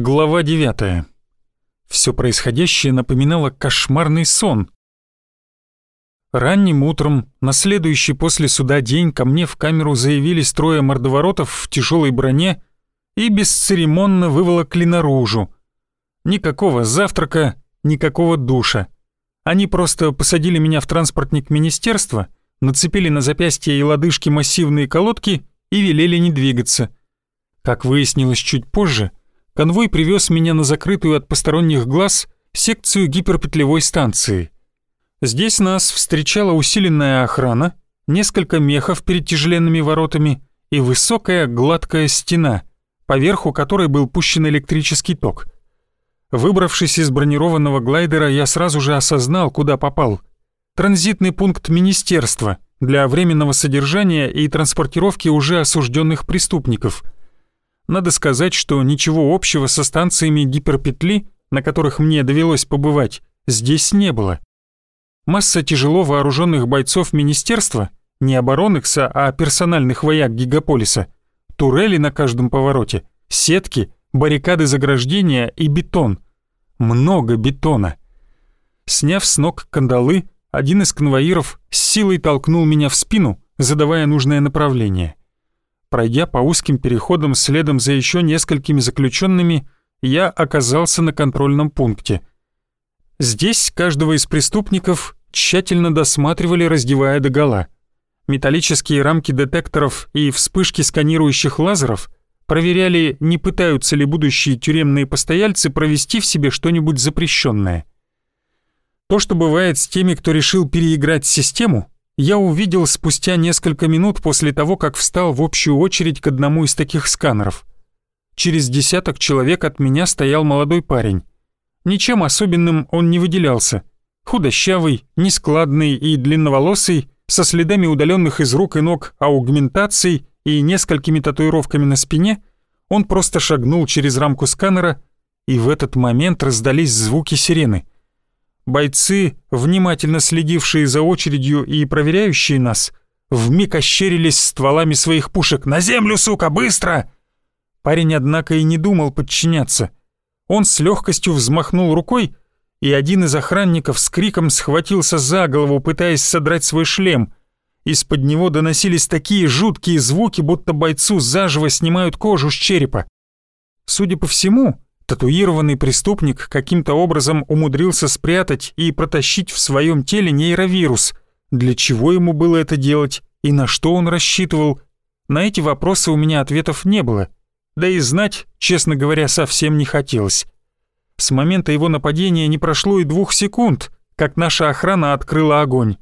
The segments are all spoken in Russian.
Глава 9. Все происходящее напоминало кошмарный сон. Ранним утром, на следующий после суда день, ко мне в камеру заявились трое мордоворотов в тяжелой броне и бесцеремонно выволокли наружу. Никакого завтрака, никакого душа. Они просто посадили меня в транспортник министерства, нацепили на запястья и лодыжки массивные колодки и велели не двигаться. Как выяснилось чуть позже, конвой привез меня на закрытую от посторонних глаз секцию гиперпетлевой станции. Здесь нас встречала усиленная охрана, несколько мехов перед тяжеленными воротами и высокая гладкая стена, поверху которой был пущен электрический ток. Выбравшись из бронированного глайдера, я сразу же осознал, куда попал. Транзитный пункт министерства для временного содержания и транспортировки уже осужденных преступников – надо сказать, что ничего общего со станциями гиперпетли, на которых мне довелось побывать, здесь не было. Масса тяжело вооруженных бойцов министерства, не оборонникса, а персональных вояк гигаполиса, турели на каждом повороте, сетки, баррикады заграждения и бетон. Много бетона. Сняв с ног кандалы, один из конвоиров с силой толкнул меня в спину, задавая нужное направление. Пройдя по узким переходам следом за еще несколькими заключенными, я оказался на контрольном пункте. Здесь каждого из преступников тщательно досматривали, раздевая догола. Металлические рамки детекторов и вспышки сканирующих лазеров проверяли, не пытаются ли будущие тюремные постояльцы провести в себе что-нибудь запрещенное. То, что бывает с теми, кто решил переиграть систему, я увидел спустя несколько минут после того, как встал в общую очередь к одному из таких сканеров. Через десяток человек от меня стоял молодой парень. Ничем особенным он не выделялся. Худощавый, нескладный и длинноволосый, со следами удаленных из рук и ног аугментаций и несколькими татуировками на спине, он просто шагнул через рамку сканера, и в этот момент раздались звуки сирены — Бойцы, внимательно следившие за очередью и проверяющие нас, вмиг ощерились стволами своих пушек. «На землю, сука, быстро!» Парень, однако, и не думал подчиняться. Он с легкостью взмахнул рукой, и один из охранников с криком схватился за голову, пытаясь содрать свой шлем. Из-под него доносились такие жуткие звуки, будто бойцу заживо снимают кожу с черепа. Судя по всему, Татуированный преступник каким-то образом умудрился спрятать и протащить в своем теле нейровирус. Для чего ему было это делать и на что он рассчитывал? На эти вопросы у меня ответов не было. Да и знать, честно говоря, совсем не хотелось. С момента его нападения не прошло и двух секунд, как наша охрана открыла огонь.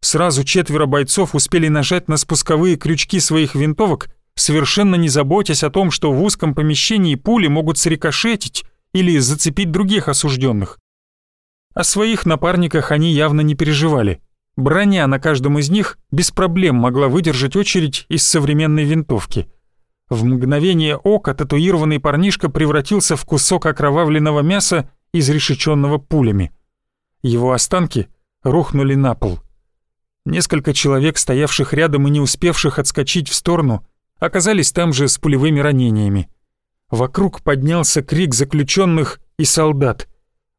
Сразу четверо бойцов успели нажать на спусковые крючки своих винтовок совершенно не заботясь о том, что в узком помещении пули могут срикошетить или зацепить других осужденных. О своих напарниках они явно не переживали. Броня на каждом из них без проблем могла выдержать очередь из современной винтовки. В мгновение ока татуированный парнишка превратился в кусок окровавленного мяса, изрешеченного пулями. Его останки рухнули на пол. Несколько человек, стоявших рядом и не успевших отскочить в сторону, оказались там же с пулевыми ранениями. Вокруг поднялся крик заключенных и солдат.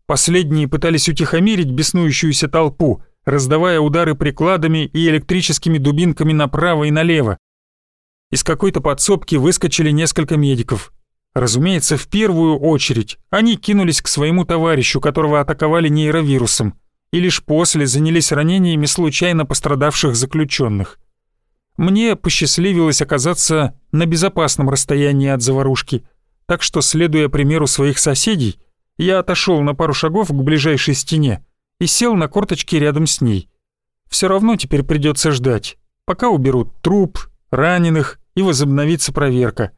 Последние пытались утихомирить беснующуюся толпу, раздавая удары прикладами и электрическими дубинками направо и налево. Из какой-то подсобки выскочили несколько медиков. Разумеется, в первую очередь они кинулись к своему товарищу, которого атаковали нейровирусом, и лишь после занялись ранениями случайно пострадавших заключенных. Мне посчастливилось оказаться на безопасном расстоянии от заварушки, так что, следуя примеру своих соседей, я отошел на пару шагов к ближайшей стене и сел на корточки рядом с ней. Все равно теперь придется ждать, пока уберут труп, раненых и возобновится проверка.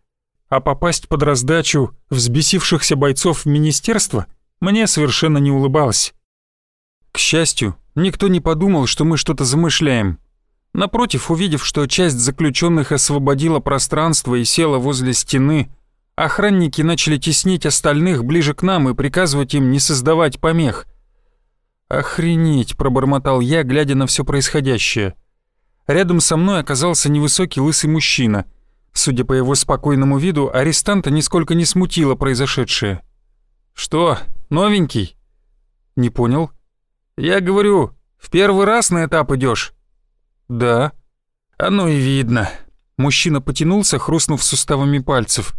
А попасть под раздачу взбесившихся бойцов в министерство мне совершенно не улыбалось. К счастью, никто не подумал, что мы что-то замышляем, Напротив, увидев, что часть заключенных освободила пространство и села возле стены, охранники начали теснить остальных ближе к нам и приказывать им не создавать помех. «Охренеть!» — пробормотал я, глядя на все происходящее. Рядом со мной оказался невысокий лысый мужчина. Судя по его спокойному виду, арестанта нисколько не смутило произошедшее. «Что, новенький?» «Не понял». «Я говорю, в первый раз на этап идешь? «Да». «Оно и видно». Мужчина потянулся, хрустнув суставами пальцев.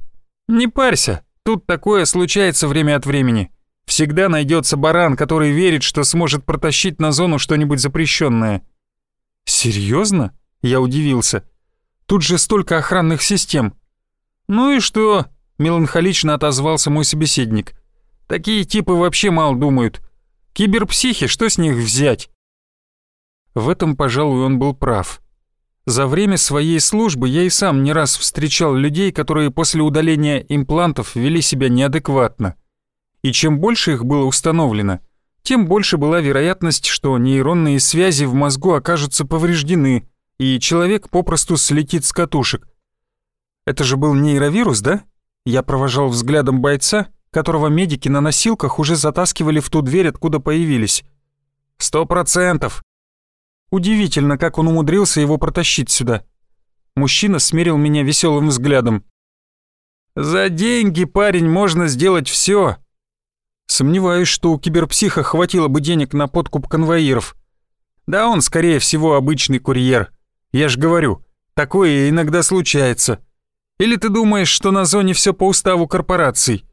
«Не парься, тут такое случается время от времени. Всегда найдется баран, который верит, что сможет протащить на зону что-нибудь запрещенное. Серьезно? Я удивился. Тут же столько охранных систем. Ну и что? Меланхолично отозвался мой собеседник. Такие типы вообще мало думают. Киберпсихи, что с них взять? В этом, пожалуй, он был прав. За время своей службы я и сам не раз встречал людей, которые после удаления имплантов вели себя неадекватно и чем больше их было установлено, тем больше была вероятность, что нейронные связи в мозгу окажутся повреждены, и человек попросту слетит с катушек. Это же был нейровирус, да? Я провожал взглядом бойца, которого медики на носилках уже затаскивали в ту дверь, откуда появились. «Сто процентов!» Удивительно, как он умудрился его протащить сюда. Мужчина смерил меня веселым взглядом. «За деньги, парень, можно сделать все, Сомневаюсь, что у киберпсиха хватило бы денег на подкуп конвоиров. Да он, скорее всего, обычный курьер. Я ж говорю, такое иногда случается. Или ты думаешь, что на зоне все по уставу корпораций?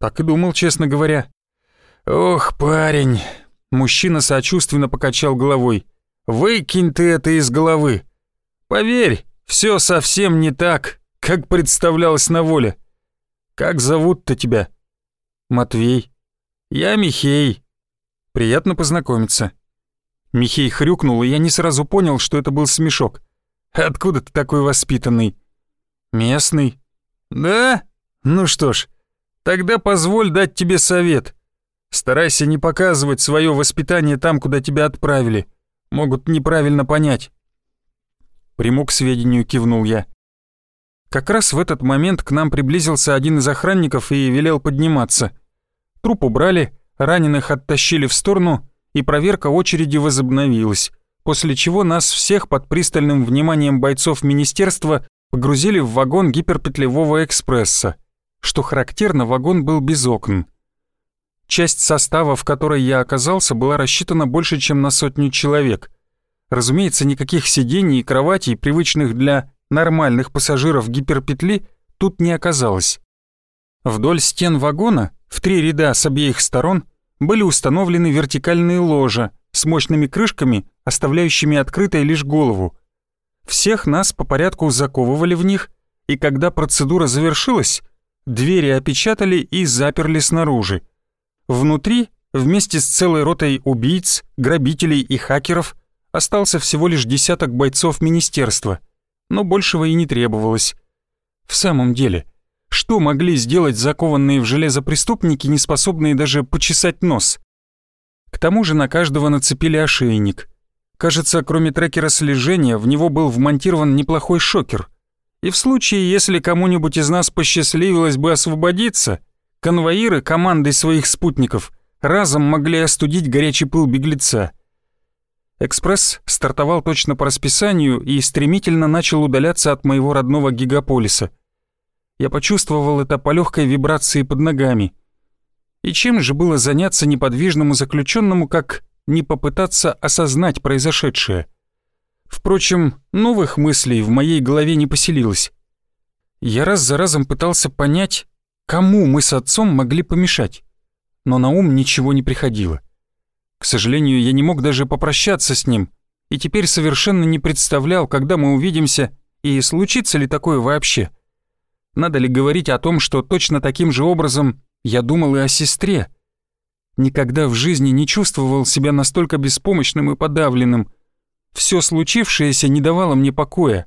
Так и думал, честно говоря. Ох, парень. Мужчина сочувственно покачал головой. Выкинь ты это из головы. Поверь, все совсем не так, как представлялось на воле. Как зовут-то тебя? Матвей. Я Михей. Приятно познакомиться. Михей хрюкнул, и я не сразу понял, что это был смешок. Откуда ты такой воспитанный? Местный. Да? Ну что ж, тогда позволь дать тебе совет. Старайся не показывать свое воспитание там, куда тебя отправили. Могут неправильно понять. Приму к сведению, кивнул я. Как раз в этот момент к нам приблизился один из охранников и велел подниматься. Труп убрали, раненых оттащили в сторону, и проверка очереди возобновилась, после чего нас всех под пристальным вниманием бойцов министерства погрузили в вагон гиперпетлевого экспресса. Что характерно, вагон был без окон. Часть состава, в которой я оказался, была рассчитана больше, чем на сотню человек. Разумеется, никаких сидений и кроватей, привычных для нормальных пассажиров гиперпетли тут не оказалось. Вдоль стен вагона, в три ряда с обеих сторон, были установлены вертикальные ложа с мощными крышками, оставляющими открытой лишь голову. Всех нас по порядку заковывали в них, и когда процедура завершилась, двери опечатали и заперли снаружи. Внутри, вместе с целой ротой убийц, грабителей и хакеров, остался всего лишь десяток бойцов министерства — но большего и не требовалось. В самом деле, что могли сделать закованные в железо преступники, не способные даже почесать нос? К тому же на каждого нацепили ошейник. Кажется, кроме трекера слежения, в него был вмонтирован неплохой шокер. И в случае, если кому-нибудь из нас посчастливилось бы освободиться, конвоиры командой своих спутников разом могли остудить горячий пыл беглеца — Экспресс стартовал точно по расписанию и стремительно начал удаляться от моего родного гигаполиса. Я почувствовал это по легкой вибрации под ногами. И чем же было заняться неподвижному заключенному, как не попытаться осознать произошедшее? Впрочем, новых мыслей в моей голове не поселилось. Я раз за разом пытался понять, кому мы с отцом могли помешать, но на ум ничего не приходило. К сожалению, я не мог даже попрощаться с ним, и теперь совершенно не представлял, когда мы увидимся и случится ли такое вообще. Надо ли говорить о том, что точно таким же образом я думал и о сестре? Никогда в жизни не чувствовал себя настолько беспомощным и подавленным. Все случившееся не давало мне покоя,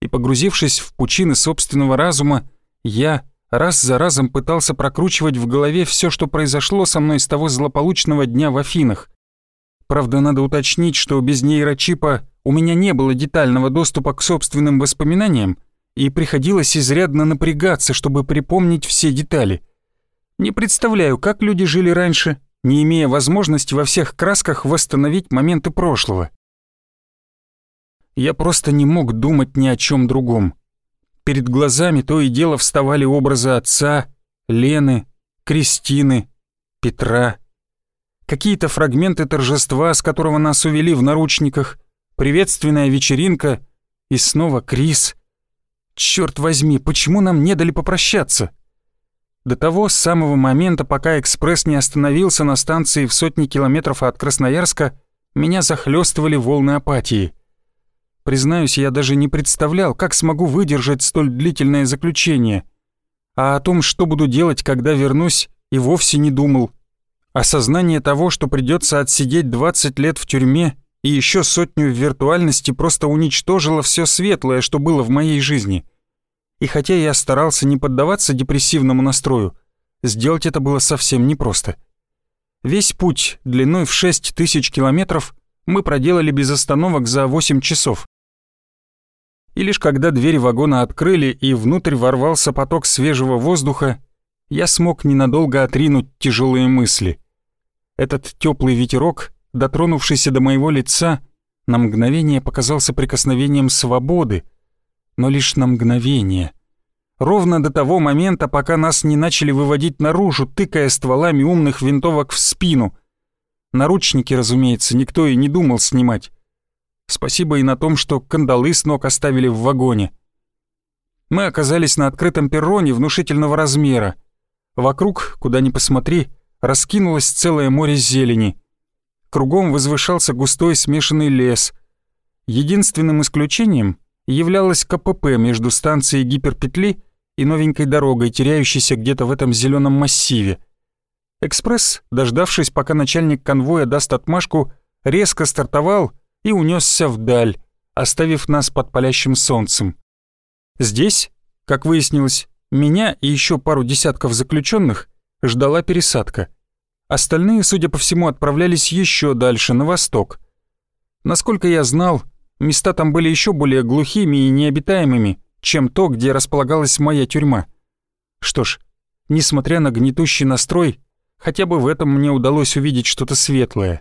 и, погрузившись в пучины собственного разума, я раз за разом пытался прокручивать в голове все, что произошло со мной с того злополучного дня в Афинах. Правда, надо уточнить, что без нейрочипа у меня не было детального доступа к собственным воспоминаниям, и приходилось изрядно напрягаться, чтобы припомнить все детали. Не представляю, как люди жили раньше, не имея возможности во всех красках восстановить моменты прошлого. Я просто не мог думать ни о чем другом. Перед глазами то и дело вставали образы отца, Лены, Кристины, Петра. Какие-то фрагменты торжества, с которого нас увели в наручниках, приветственная вечеринка и снова Крис. Черт возьми, почему нам не дали попрощаться? До того самого момента, пока экспресс не остановился на станции в сотни километров от Красноярска, меня захлестывали волны апатии. Признаюсь, я даже не представлял, как смогу выдержать столь длительное заключение. А о том, что буду делать, когда вернусь, и вовсе не думал. Осознание того, что придется отсидеть 20 лет в тюрьме и еще сотню в виртуальности, просто уничтожило все светлое, что было в моей жизни. И хотя я старался не поддаваться депрессивному настрою, сделать это было совсем непросто. Весь путь длиной в 6 тысяч километров мы проделали без остановок за 8 часов. И лишь когда двери вагона открыли и внутрь ворвался поток свежего воздуха, я смог ненадолго отринуть тяжелые мысли. Этот теплый ветерок, дотронувшийся до моего лица, на мгновение показался прикосновением свободы, но лишь на мгновение. Ровно до того момента, пока нас не начали выводить наружу, тыкая стволами умных винтовок в спину. Наручники, разумеется, никто и не думал снимать. Спасибо и на том, что кандалы с ног оставили в вагоне. Мы оказались на открытом перроне внушительного размера. Вокруг, куда ни посмотри, раскинулось целое море зелени. Кругом возвышался густой смешанный лес. Единственным исключением являлось КПП между станцией гиперпетли и новенькой дорогой, теряющейся где-то в этом зеленом массиве. Экспресс, дождавшись, пока начальник конвоя даст отмашку, резко стартовал и унесся вдаль, оставив нас под палящим солнцем. Здесь, как выяснилось, меня и еще пару десятков заключенных ждала пересадка. Остальные, судя по всему, отправлялись еще дальше, на восток. Насколько я знал, Места там были еще более глухими и необитаемыми, чем то, где располагалась моя тюрьма. Что ж, несмотря на гнетущий настрой, хотя бы в этом мне удалось увидеть что-то светлое.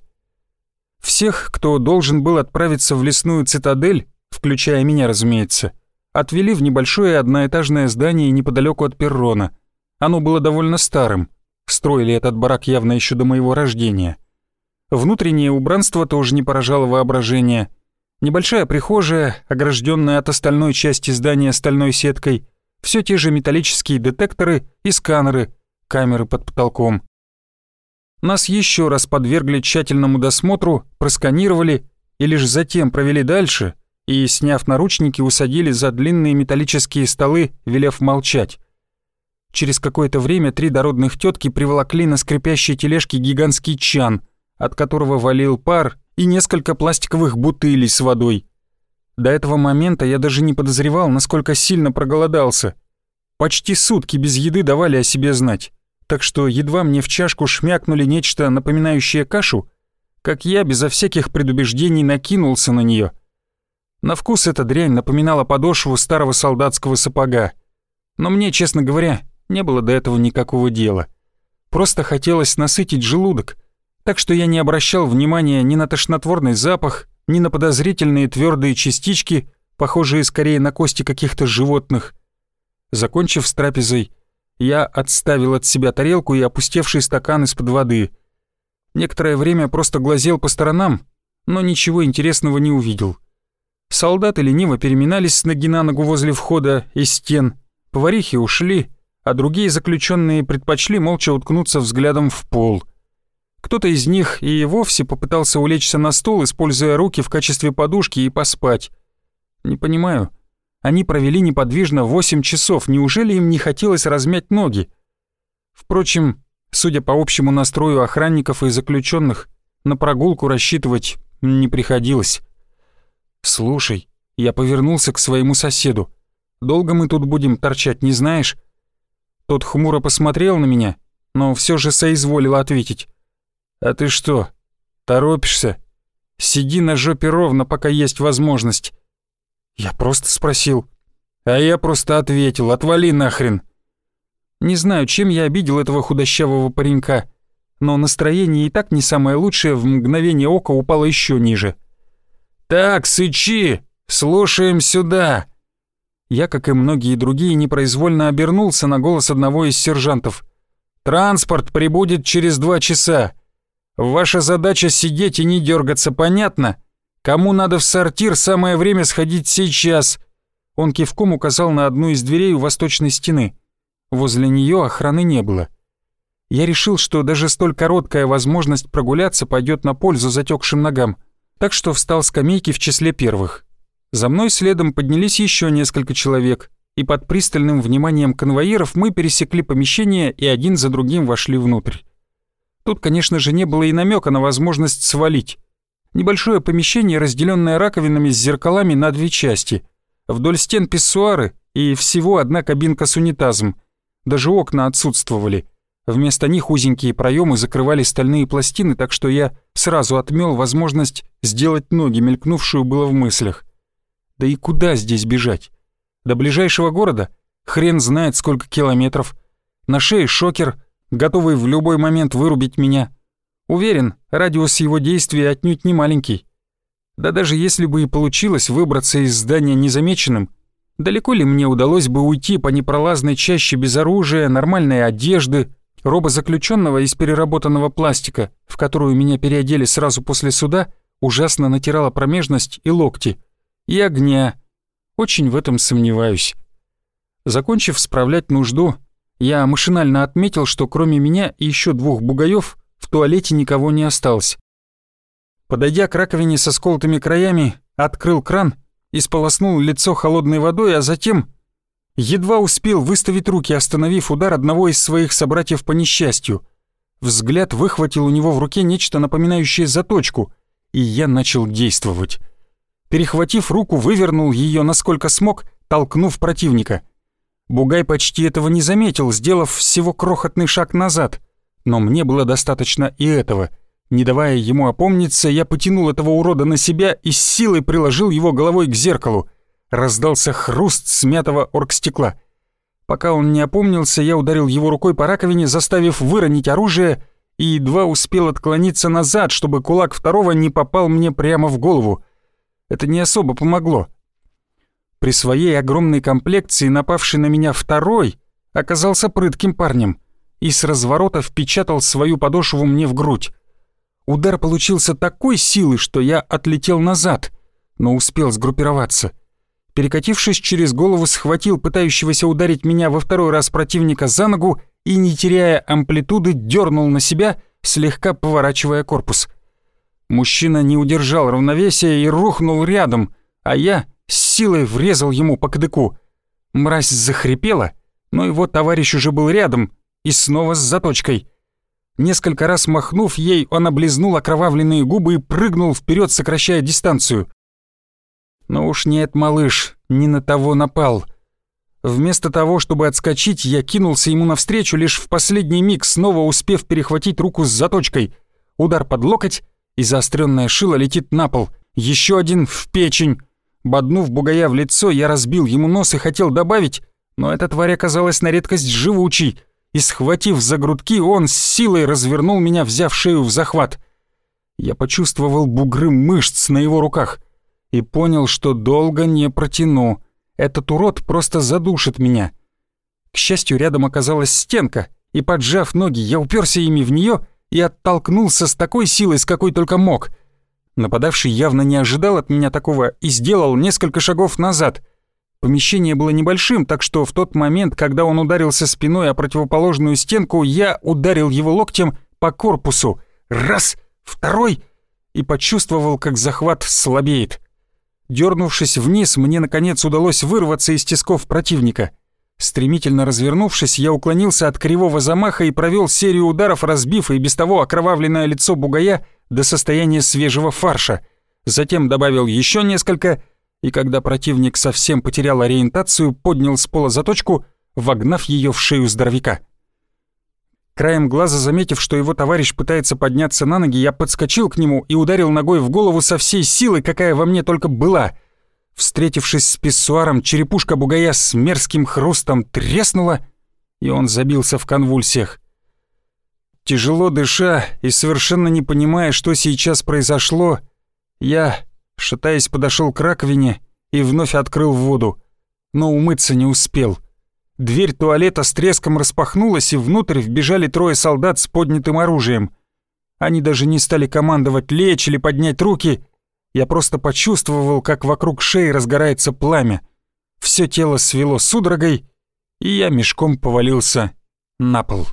Всех, кто должен был отправиться в лесную цитадель, включая меня, разумеется, отвели в небольшое одноэтажное здание неподалеку от перрона. Оно было довольно старым. Строили этот барак явно еще до моего рождения. Внутреннее убранство тоже не поражало воображение — Небольшая прихожая, огражденная от остальной части здания стальной сеткой, все те же металлические детекторы и сканеры, камеры под потолком. Нас еще раз подвергли тщательному досмотру, просканировали и лишь затем провели дальше и, сняв наручники, усадили за длинные металлические столы, велев молчать. Через какое-то время три дородных тетки приволокли на скрипящей тележке гигантский чан, от которого валил пар и несколько пластиковых бутылей с водой. До этого момента я даже не подозревал, насколько сильно проголодался. Почти сутки без еды давали о себе знать, так что едва мне в чашку шмякнули нечто напоминающее кашу, как я безо всяких предубеждений накинулся на нее. На вкус эта дрянь напоминала подошву старого солдатского сапога. Но мне, честно говоря, не было до этого никакого дела. Просто хотелось насытить желудок, так что я не обращал внимания ни на тошнотворный запах, ни на подозрительные твердые частички, похожие скорее на кости каких-то животных. Закончив с трапезой, я отставил от себя тарелку и опустевший стакан из-под воды. Некоторое время просто глазел по сторонам, но ничего интересного не увидел. Солдаты лениво переминались с ноги на ногу возле входа и стен, поварихи ушли, а другие заключенные предпочли молча уткнуться взглядом в пол — кто-то из них и вовсе попытался улечься на стол, используя руки в качестве подушки и поспать. Не понимаю. Они провели неподвижно 8 часов, неужели им не хотелось размять ноги? Впрочем, судя по общему настрою охранников и заключенных, на прогулку рассчитывать не приходилось. «Слушай, я повернулся к своему соседу. Долго мы тут будем торчать, не знаешь?» Тот хмуро посмотрел на меня, но все же соизволил ответить. «А ты что, торопишься? Сиди на жопе ровно, пока есть возможность». Я просто спросил. А я просто ответил, отвали нахрен. Не знаю, чем я обидел этого худощавого паренька, но настроение и так не самое лучшее в мгновение ока упало еще ниже. «Так, сычи, слушаем сюда!» Я, как и многие другие, непроизвольно обернулся на голос одного из сержантов. «Транспорт прибудет через два часа. Ваша задача сидеть и не дергаться, понятно? Кому надо в сортир, самое время сходить сейчас». Он кивком указал на одну из дверей у восточной стены. Возле нее охраны не было. Я решил, что даже столь короткая возможность прогуляться пойдет на пользу затекшим ногам, так что встал с скамейки в числе первых. За мной следом поднялись еще несколько человек, и под пристальным вниманием конвоиров мы пересекли помещение и один за другим вошли внутрь. Тут, конечно же, не было и намека на возможность свалить. Небольшое помещение, разделенное раковинами с зеркалами на две части. Вдоль стен писсуары и всего одна кабинка с унитазом. Даже окна отсутствовали. Вместо них узенькие проемы закрывали стальные пластины, так что я сразу отмел возможность сделать ноги, мелькнувшую было в мыслях. Да и куда здесь бежать? До ближайшего города? Хрен знает сколько километров. На шее шокер, готовый в любой момент вырубить меня. Уверен, радиус его действия отнюдь не маленький. Да даже если бы и получилось выбраться из здания незамеченным, далеко ли мне удалось бы уйти по непролазной чаще без оружия, нормальной одежды, робозаключенного из переработанного пластика, в которую меня переодели сразу после суда, ужасно натирала промежность и локти — и огня. Очень в этом сомневаюсь. Закончив справлять нужду, я машинально отметил, что кроме меня и еще двух бугаев в туалете никого не осталось. Подойдя к раковине со сколотыми краями, открыл кран и сполоснул лицо холодной водой, а затем едва успел выставить руки, остановив удар одного из своих собратьев по несчастью. Взгляд выхватил у него в руке нечто напоминающее заточку, и я начал действовать перехватив руку, вывернул ее насколько смог, толкнув противника. Бугай почти этого не заметил, сделав всего крохотный шаг назад. Но мне было достаточно и этого. Не давая ему опомниться, я потянул этого урода на себя и с силой приложил его головой к зеркалу. Раздался хруст смятого оргстекла. Пока он не опомнился, я ударил его рукой по раковине, заставив выронить оружие, и едва успел отклониться назад, чтобы кулак второго не попал мне прямо в голову это не особо помогло. При своей огромной комплекции напавший на меня второй оказался прытким парнем и с разворота впечатал свою подошву мне в грудь. Удар получился такой силы, что я отлетел назад, но успел сгруппироваться. Перекатившись через голову, схватил пытающегося ударить меня во второй раз противника за ногу и, не теряя амплитуды, дернул на себя, слегка поворачивая корпус — Мужчина не удержал равновесия и рухнул рядом, а я с силой врезал ему по кадыку. Мразь захрипела, но его товарищ уже был рядом и снова с заточкой. Несколько раз махнув ей, он облизнул окровавленные губы и прыгнул вперед, сокращая дистанцию. Но уж нет, малыш, не на того напал. Вместо того, чтобы отскочить, я кинулся ему навстречу, лишь в последний миг снова успев перехватить руку с заточкой. Удар под локоть, и заостренное шило летит на пол. Еще один в печень. Боднув бугая в лицо, я разбил ему нос и хотел добавить, но эта тварь оказалась на редкость живучей, и, схватив за грудки, он с силой развернул меня, взяв шею в захват. Я почувствовал бугры мышц на его руках и понял, что долго не протяну. Этот урод просто задушит меня. К счастью, рядом оказалась стенка, и, поджав ноги, я уперся ими в нее и оттолкнулся с такой силой, с какой только мог. Нападавший явно не ожидал от меня такого и сделал несколько шагов назад. Помещение было небольшим, так что в тот момент, когда он ударился спиной о противоположную стенку, я ударил его локтем по корпусу. Раз, второй, и почувствовал, как захват слабеет. Дернувшись вниз, мне наконец удалось вырваться из тисков противника — Стремительно развернувшись, я уклонился от кривого замаха и провел серию ударов, разбив и без того окровавленное лицо бугая до состояния свежего фарша. Затем добавил еще несколько, и когда противник совсем потерял ориентацию, поднял с пола заточку, вогнав ее в шею здоровяка. Краем глаза заметив, что его товарищ пытается подняться на ноги, я подскочил к нему и ударил ногой в голову со всей силы, какая во мне только была — Встретившись с писсуаром, черепушка бугая с мерзким хрустом треснула, и он забился в конвульсиях. Тяжело дыша и совершенно не понимая, что сейчас произошло, я, шатаясь, подошел к раковине и вновь открыл воду. но умыться не успел. Дверь туалета с треском распахнулась, и внутрь вбежали трое солдат с поднятым оружием. Они даже не стали командовать лечь или поднять руки. Я просто почувствовал, как вокруг шеи разгорается пламя. Все тело свело судорогой, и я мешком повалился на пол.